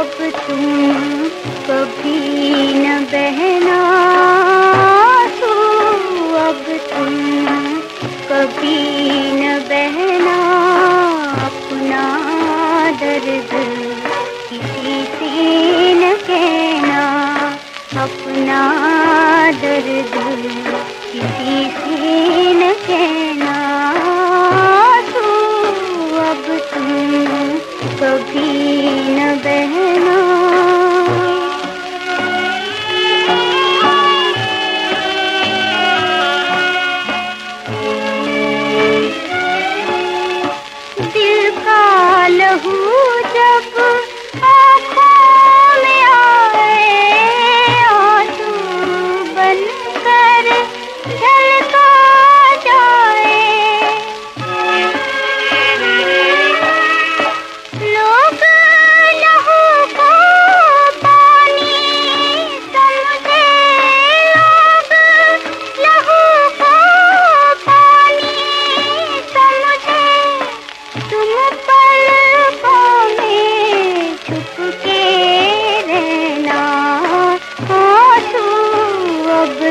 अब तुम कभी न बहना तू अब तुम कभी न बहना अपना दर्द किसी से न कहना अपना दर्द किसी से न कहना तू अब तुम कभी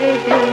रे